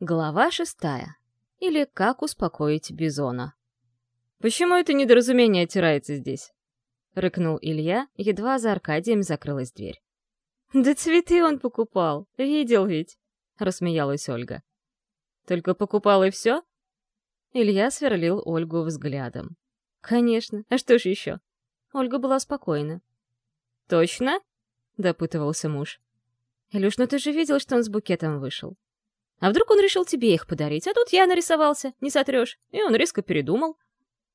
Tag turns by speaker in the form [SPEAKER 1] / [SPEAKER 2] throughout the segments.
[SPEAKER 1] Глава шестая. Или «Как успокоить Бизона». «Почему это недоразумение оттирается здесь?» — рыкнул Илья, едва за Аркадием закрылась дверь. «Да цветы он покупал, видел ведь», — рассмеялась Ольга. «Только покупал и все?» Илья сверлил Ольгу взглядом. «Конечно, а что ж еще?» Ольга была спокойна. «Точно?» — допытывался муж. «Илюш, ну ты же видел, что он с букетом вышел. А вдруг он решил тебе их подарить, а тут я нарисовался, не сотрешь, и он резко передумал.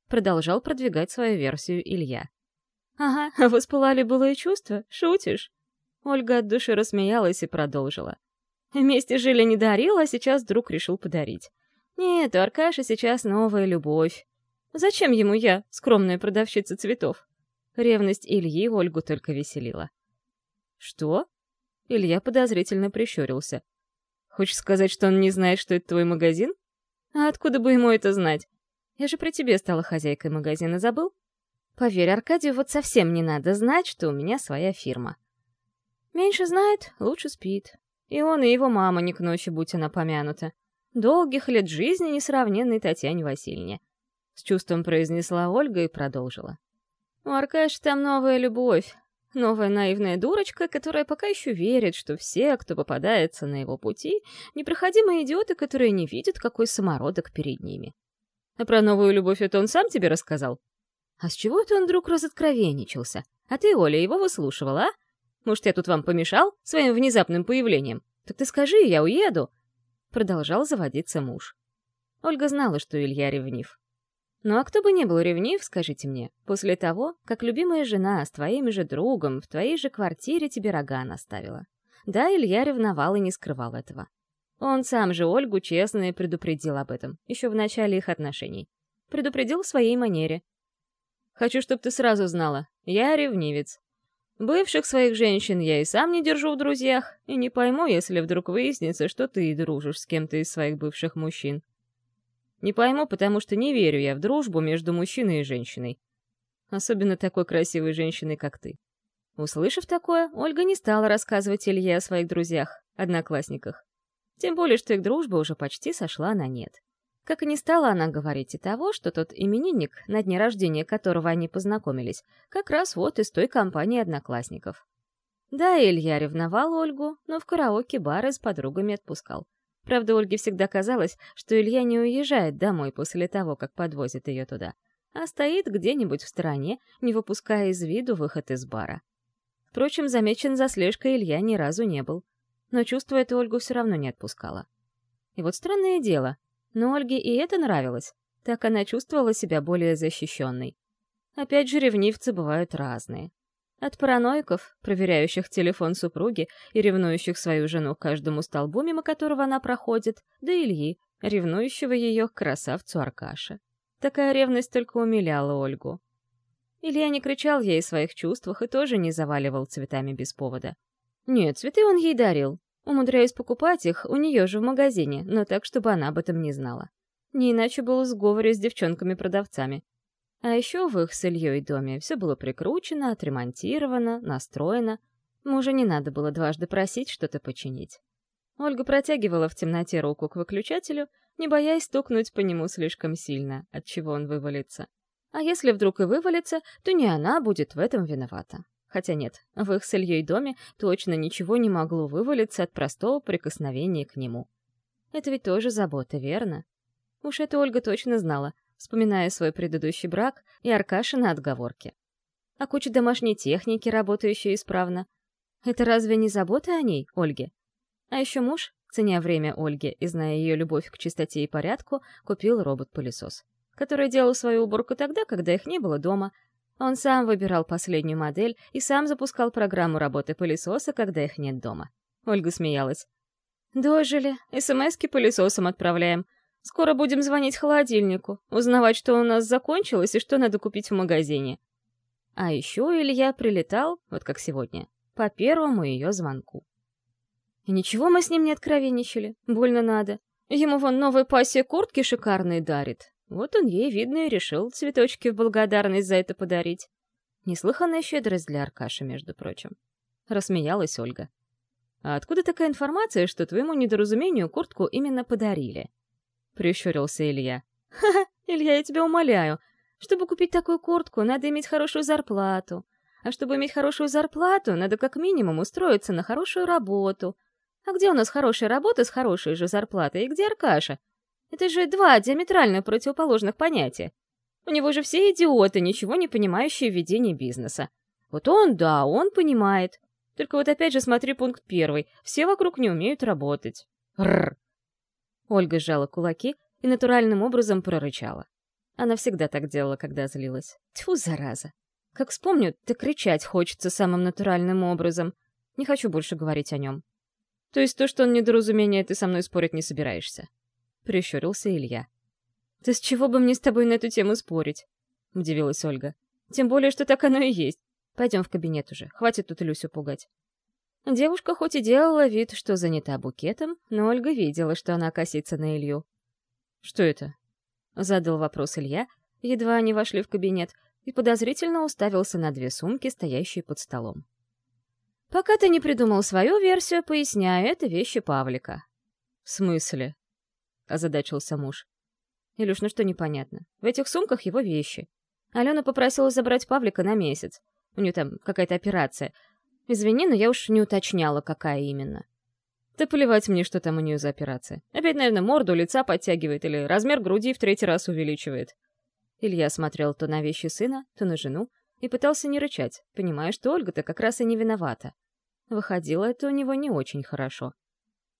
[SPEAKER 1] Продолжал продвигать свою версию Илья. Ага, воспылали былые чувства, шутишь? Ольга от души рассмеялась и продолжила. Вместе жили не дарил, а сейчас вдруг решил подарить. Нет, у Аркаши сейчас новая любовь. Зачем ему я, скромная продавщица цветов? Ревность Ильи Ольгу только веселила. Что? Илья подозрительно прищурился. Хочешь сказать, что он не знает, что это твой магазин? А откуда бы ему это знать? Я же при тебе стала хозяйкой магазина, забыл? Поверь, Аркадию вот совсем не надо знать, что у меня своя фирма. Меньше знает, лучше спит. И он, и его мама не к ночи, будь она помянута. Долгих лет жизни несравненной Татьяне Васильевне. С чувством произнесла Ольга и продолжила. У Аркаши там новая любовь, Новая наивная дурочка, которая пока еще верит, что все, кто попадается на его пути, непроходимые идиоты, которые не видят, какой самородок перед ними. А про новую любовь это он сам тебе рассказал? А с чего это он вдруг разоткровенничался? А ты, Оля, его выслушивала, а? Может, я тут вам помешал своим внезапным появлением? Так ты скажи, я уеду. Продолжал заводиться муж. Ольга знала, что Илья ревнив. Ну а кто бы не был ревнив, скажите мне, после того, как любимая жена с твоим же другом в твоей же квартире тебе рога наставила? Да, Илья ревновал и не скрывал этого. Он сам же Ольгу честно и предупредил об этом, еще в начале их отношений. Предупредил в своей манере. «Хочу, чтобы ты сразу знала, я ревнивец. Бывших своих женщин я и сам не держу в друзьях, и не пойму, если вдруг выяснится, что ты дружишь с кем-то из своих бывших мужчин. Не пойму, потому что не верю я в дружбу между мужчиной и женщиной. Особенно такой красивой женщиной, как ты. Услышав такое, Ольга не стала рассказывать Илье о своих друзьях, одноклассниках. Тем более, что их дружба уже почти сошла на нет. Как и не стала она говорить и того, что тот именинник, на дне рождения которого они познакомились, как раз вот из той компании одноклассников. Да, Илья ревновал Ольгу, но в караоке-бары с подругами отпускал. Правда, Ольге всегда казалось, что Илья не уезжает домой после того, как подвозит ее туда, а стоит где-нибудь в стороне, не выпуская из виду выход из бара. Впрочем, замечен за слежкой Илья ни разу не был, но чувство это Ольгу все равно не отпускало. И вот странное дело, но Ольге и это нравилось, так она чувствовала себя более защищенной. Опять же, ревнивцы бывают разные. От параноиков, проверяющих телефон супруги и ревнующих свою жену к каждому столбу, мимо которого она проходит, до Ильи, ревнующего ее к красавцу Аркаше. Такая ревность только умиляла Ольгу. Илья не кричал ей о своих чувствах и тоже не заваливал цветами без повода. Нет, цветы он ей дарил, умудряясь покупать их у нее же в магазине, но так, чтобы она об этом не знала. Не иначе был в сговоре с девчонками-продавцами. А еще в их с Ильей доме все было прикручено, отремонтировано, настроено. Мужа не надо было дважды просить что-то починить. Ольга протягивала в темноте руку к выключателю, не боясь стукнуть по нему слишком сильно, от чего он вывалится. А если вдруг и вывалится, то не она будет в этом виновата. Хотя нет, в их с Ильей доме точно ничего не могло вывалиться от простого прикосновения к нему. Это ведь тоже забота, верно? Уж это Ольга точно знала, вспоминая свой предыдущий брак и Аркашина отговорки. А куча домашней техники, работающей исправно. Это разве не забота о ней, Ольге? А еще муж, ценя время Ольги и зная ее любовь к чистоте и порядку, купил робот-пылесос, который делал свою уборку тогда, когда их не было дома. Он сам выбирал последнюю модель и сам запускал программу работы пылесоса, когда их нет дома. Ольга смеялась. «Дожили, СМСки пылесосом отправляем. Скоро будем звонить холодильнику, узнавать, что у нас закончилось и что надо купить в магазине. А еще Илья прилетал, вот как сегодня, по первому ее звонку. И ничего мы с ним не откровенничали, больно надо. Ему вон новая пассия куртки шикарные дарит. Вот он ей, видно, и решил цветочки в благодарность за это подарить. Неслыханная щедрость для Аркаши, между прочим. Рассмеялась Ольга. «А откуда такая информация, что твоему недоразумению куртку именно подарили?» — прищурился Илья. «Ха-ха, Илья, я тебя умоляю. Чтобы купить такую куртку, надо иметь хорошую зарплату. А чтобы иметь хорошую зарплату, надо как минимум устроиться на хорошую работу. А где у нас хорошая работа с хорошей же зарплатой, и где Аркаша? Это же два диаметрально противоположных понятия. У него же все идиоты, ничего не понимающие в ведении бизнеса. Вот он, да, он понимает. Только вот опять же смотри пункт первый. Все вокруг не умеют работать. Рррр. Ольга сжала кулаки и натуральным образом прорычала. Она всегда так делала, когда злилась. Тьфу, зараза. Как вспомню, так кричать хочется самым натуральным образом. Не хочу больше говорить о нем. То есть то, что он недоразумение, ты со мной спорить не собираешься? Прищурился Илья. «Да с чего бы мне с тобой на эту тему спорить?» — удивилась Ольга. «Тем более, что так оно и есть. Пойдем в кабинет уже, хватит тут Люсю пугать». Девушка хоть и делала вид, что занята букетом, но Ольга видела, что она косится на Илью. «Что это?» — задал вопрос Илья, едва они вошли в кабинет, и подозрительно уставился на две сумки, стоящие под столом. «Пока ты не придумал свою версию, поясняю, это вещи Павлика». «В смысле?» — озадачился муж. «Илюш, ну что непонятно? В этих сумках его вещи. Алена попросила забрать Павлика на месяц. У нее там какая-то операция. Извини, но я уж не уточняла, какая именно. Да плевать мне, что там у нее за операция. Опять, наверное, морду лица подтягивает или размер груди в третий раз увеличивает. Илья смотрел то на вещи сына, то на жену и пытался не рычать, понимая, что Ольга-то как раз и не виновата. Выходило это у него не очень хорошо.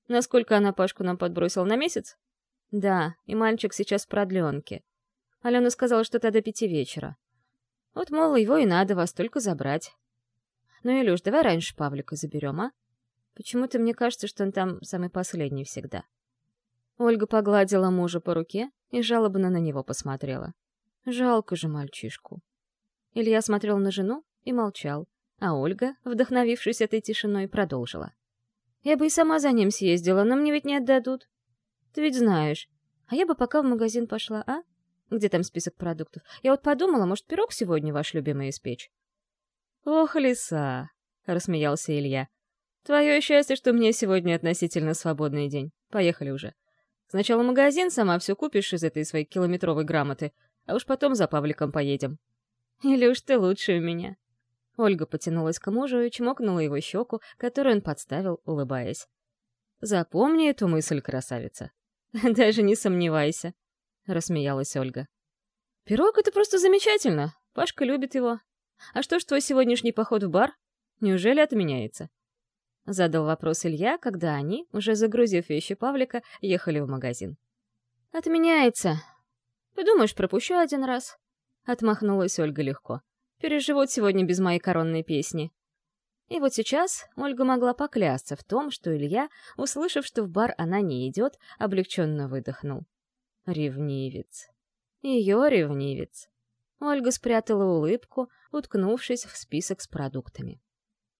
[SPEAKER 1] Насколько она Пашку нам подбросила на месяц? Да, и мальчик сейчас в продленке. Алена сказала, что это до пяти вечера. Вот, мол, его и надо вас только забрать. Ну, Илюш, давай раньше Павлика заберем, а? Почему-то мне кажется, что он там самый последний всегда. Ольга погладила мужа по руке и жалобно на него посмотрела. Жалко же мальчишку. Илья смотрел на жену и молчал, а Ольга, вдохновившись этой тишиной, продолжила. «Я бы и сама за ним съездила, но мне ведь не отдадут. Ты ведь знаешь. А я бы пока в магазин пошла, а? Где там список продуктов? Я вот подумала, может, пирог сегодня ваш любимый испечь?» «Ох, лиса!» — рассмеялся Илья. «Твое счастье, что мне сегодня относительно свободный день. Поехали уже. Сначала магазин, сама все купишь из этой своей километровой грамоты, а уж потом за Павликом поедем». «Или уж ты лучше у меня». Ольга потянулась к мужу и чмокнула его щеку, которую он подставил, улыбаясь. «Запомни эту мысль, красавица. Даже не сомневайся», — рассмеялась Ольга. «Пирог — это просто замечательно. Пашка любит его. А что ж твой сегодняшний поход в бар? Неужели отменяется?» Задал вопрос Илья, когда они, уже загрузив вещи Павлика, ехали в магазин. «Отменяется. Подумаешь, пропущу один раз». Отмахнулась Ольга легко. «Переживут сегодня без моей коронной песни». И вот сейчас Ольга могла поклясться в том, что Илья, услышав, что в бар она не идет, облегченно выдохнул. Ревнивец. Ее ревнивец. Ольга спрятала улыбку, уткнувшись в список с продуктами.